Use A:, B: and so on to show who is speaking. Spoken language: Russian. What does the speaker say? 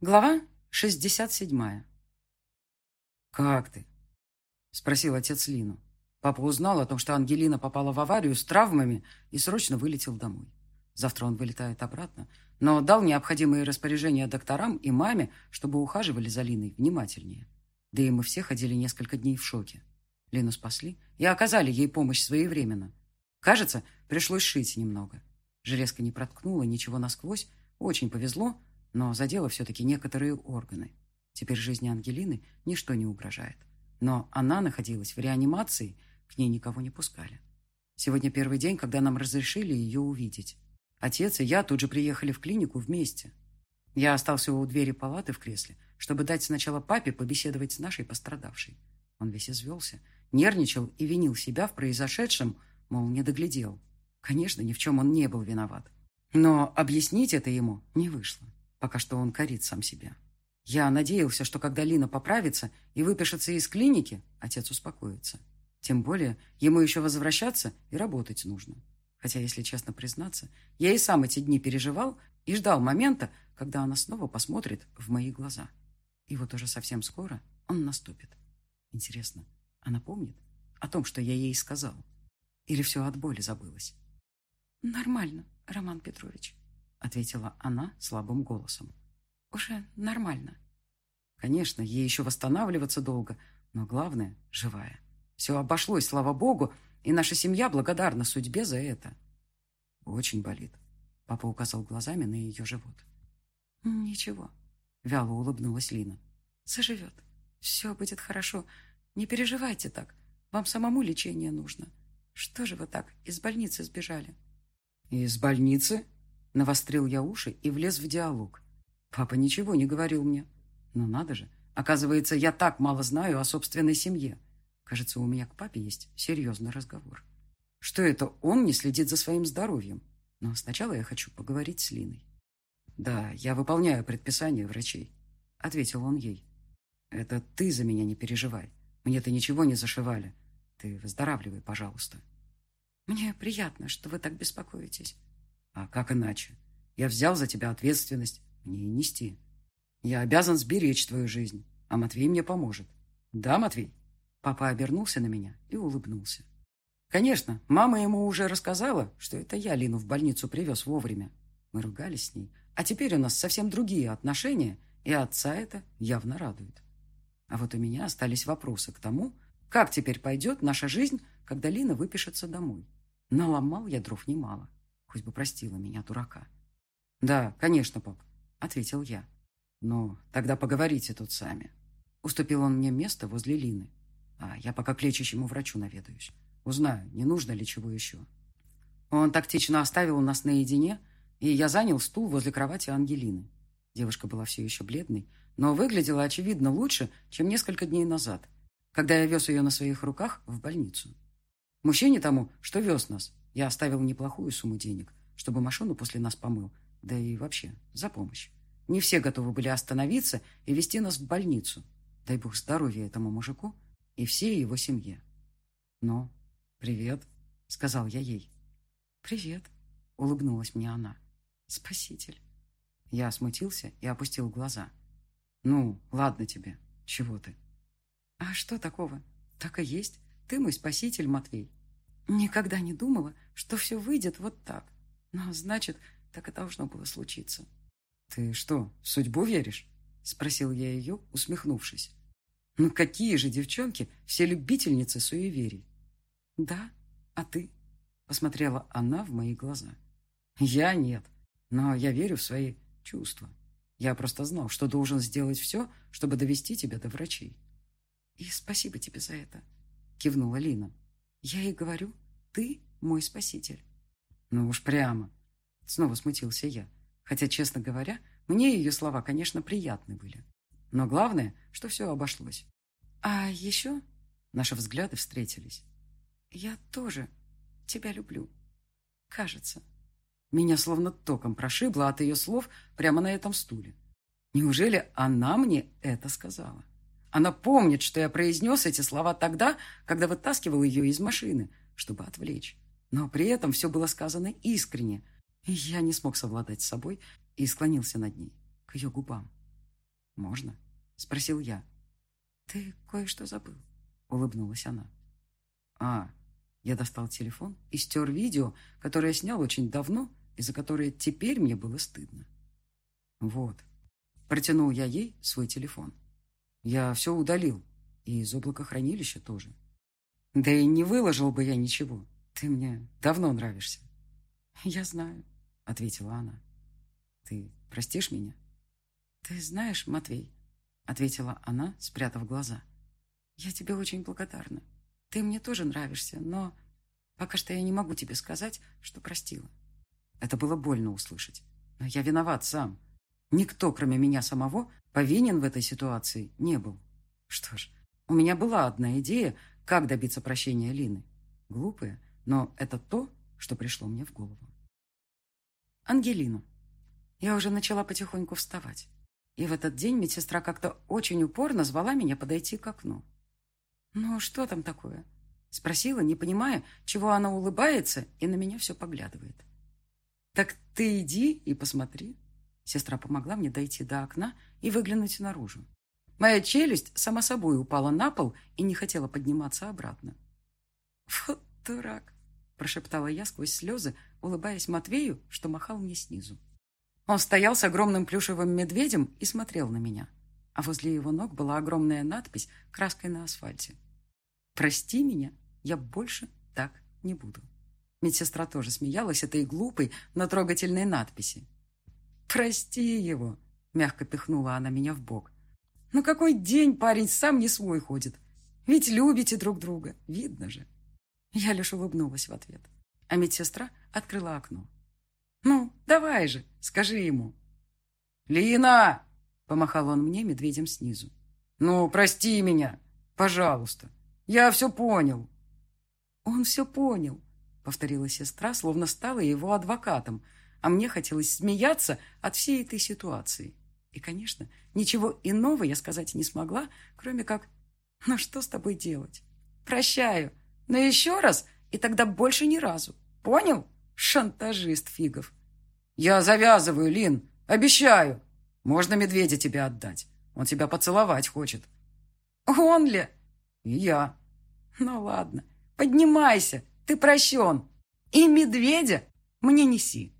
A: Глава 67. «Как ты?» — спросил отец Лину. Папа узнал о том, что Ангелина попала в аварию с травмами и срочно вылетел домой. Завтра он вылетает обратно, но дал необходимые распоряжения докторам и маме, чтобы ухаживали за Линой внимательнее. Да и мы все ходили несколько дней в шоке. Лину спасли и оказали ей помощь своевременно. Кажется, пришлось шить немного. Железка не проткнула ничего насквозь, очень повезло, но задело все-таки некоторые органы. Теперь жизни Ангелины ничто не угрожает. Но она находилась в реанимации, к ней никого не пускали. Сегодня первый день, когда нам разрешили ее увидеть. Отец и я тут же приехали в клинику вместе. Я остался у двери палаты в кресле, чтобы дать сначала папе побеседовать с нашей пострадавшей. Он весь извелся, нервничал и винил себя в произошедшем, мол, не доглядел. Конечно, ни в чем он не был виноват. Но объяснить это ему не вышло. Пока что он корит сам себя. Я надеялся, что когда Лина поправится и выпишется из клиники, отец успокоится. Тем более ему еще возвращаться и работать нужно. Хотя, если честно признаться, я и сам эти дни переживал и ждал момента, когда она снова посмотрит в мои глаза. И вот уже совсем скоро он наступит. Интересно, она помнит о том, что я ей сказал? Или все от боли забылось?
B: «Нормально, Роман Петрович», ответила она слабым голосом. «Уже нормально».
A: Конечно, ей еще восстанавливаться долго, но главное — живая. Все обошлось, слава богу, и наша семья благодарна судьбе за это. Очень болит. Папа указал глазами на ее живот.
B: «Ничего», — вяло улыбнулась Лина. «Заживет. Все будет хорошо. Не переживайте так. Вам самому лечение нужно. Что же вы так из больницы сбежали?»
A: «Из больницы?» Навострил я уши и влез в диалог. Папа ничего не говорил мне. Но надо же, оказывается, я так мало знаю о собственной семье. Кажется, у меня к папе есть серьезный разговор. Что это он не следит за своим здоровьем? Но сначала я хочу поговорить с Линой. «Да, я выполняю предписания врачей», — ответил он ей. «Это ты за меня не переживай. Мне-то ничего не зашивали. Ты выздоравливай, пожалуйста».
B: «Мне приятно, что вы так беспокоитесь»,
A: а как иначе? Я взял за тебя ответственность, мне нести. Я обязан сберечь твою жизнь, а Матвей мне поможет. Да, Матвей?» Папа обернулся на меня и улыбнулся. Конечно, мама ему уже рассказала, что это я Лину в больницу привез вовремя. Мы ругались с ней, а теперь у нас совсем другие отношения, и отца это явно радует. А вот у меня остались вопросы к тому, как теперь пойдет наша жизнь, когда Лина выпишется домой. Наломал я дров немало. Хоть бы простила меня, дурака. «Да, конечно, пап», — ответил я. «Но тогда поговорите тут сами». Уступил он мне место возле Лины. А я пока к лечащему врачу наведаюсь. Узнаю, не нужно ли чего еще. Он тактично оставил нас наедине, и я занял стул возле кровати Ангелины. Девушка была все еще бледной, но выглядела, очевидно, лучше, чем несколько дней назад, когда я вез ее на своих руках в больницу. Мужчине тому, что вез нас, я оставил неплохую сумму денег, чтобы машину после нас помыл, да и вообще за помощь. Не все готовы были остановиться и вести нас в больницу. Дай бог здоровья этому мужику и всей его семье. «Ну, привет», — сказал я ей.
B: «Привет», — улыбнулась мне она. «Спаситель».
A: Я смутился и опустил глаза. «Ну, ладно тебе. Чего ты?»
B: «А что такого? Так и есть. Ты мой спаситель, Матвей. Никогда не думала, что все выйдет вот так. Но, значит, так и должно было случиться.
A: «Ты что, в судьбу веришь?» — спросил я ее, усмехнувшись. «Ну какие же девчонки, все любительницы суеверий?»
B: «Да, а ты?»
A: — посмотрела она в мои глаза. «Я нет, но я верю в свои чувства. Я просто знал, что должен сделать все, чтобы довести тебя до врачей».
B: «И спасибо тебе за это», — кивнула Лина. Я ей говорю, ты мой спаситель.
A: Ну уж прямо. Снова смутился я. Хотя, честно говоря, мне ее слова, конечно, приятны были. Но главное, что все обошлось.
B: А еще...
A: Наши взгляды встретились.
B: Я тоже тебя люблю. Кажется.
A: Меня словно током прошибло от ее слов прямо на этом стуле. Неужели она мне это сказала? Она помнит, что я произнес эти слова тогда, когда вытаскивал ее из машины, чтобы отвлечь. Но при этом все было сказано искренне, я не смог совладать с собой и склонился над ней, к ее губам. «Можно?» — спросил я.
B: «Ты кое-что забыл», —
A: улыбнулась она. «А, я достал телефон и стер видео, которое я снял очень давно и за которое теперь мне было стыдно. Вот. Протянул я ей свой телефон. Я все удалил, и из облакохранилища тоже. Да и не выложил бы я ничего. Ты мне давно нравишься.
B: Я знаю,
A: ответила она. Ты простишь меня?
B: Ты знаешь, Матвей, ответила она, спрятав глаза. Я тебе очень благодарна. Ты мне тоже нравишься, но пока что я не могу тебе сказать, что простила.
A: Это было больно услышать. Но я виноват сам. Никто, кроме меня самого, повинен в этой ситуации не был. Что ж, у меня была одна идея, как добиться прощения Лины. Глупая, но это то, что пришло мне в голову.
B: Ангелина. Я уже начала потихоньку вставать. И в этот день медсестра как-то очень упорно звала меня подойти к окну. «Ну, что там такое?» Спросила, не понимая, чего она улыбается и на меня все поглядывает. «Так ты иди и посмотри». Сестра помогла мне дойти до окна и выглянуть наружу. Моя челюсть сама собой упала на пол и не хотела подниматься обратно. «Вот дурак!» – прошептала я сквозь слезы, улыбаясь Матвею, что махал мне снизу. Он стоял с огромным плюшевым медведем и смотрел на меня, а возле его ног была огромная надпись краской на асфальте. «Прости меня, я больше так не буду». Медсестра тоже смеялась этой глупой, но трогательной надписи. «Прости его», — мягко пихнула она меня в бок. «Ну какой день парень сам не свой ходит? Ведь любите друг друга, видно же». Я лишь улыбнулась в ответ, а медсестра открыла окно. «Ну, давай же, скажи ему».
A: «Лина!» — помахал он мне медведем снизу. «Ну, прости меня, пожалуйста. Я все понял».
B: «Он все понял», — повторила сестра, словно стала его адвокатом, а мне хотелось смеяться от всей этой ситуации. И, конечно, ничего иного я сказать не смогла, кроме как «Ну что с тобой делать? Прощаю, но еще раз, и тогда больше ни разу. Понял? Шантажист фигов».
A: «Я завязываю, Лин, обещаю. Можно медведя тебе отдать. Он тебя поцеловать хочет».
B: «Он ли?»
A: «И я».
B: «Ну ладно, поднимайся, ты прощен. И медведя мне неси».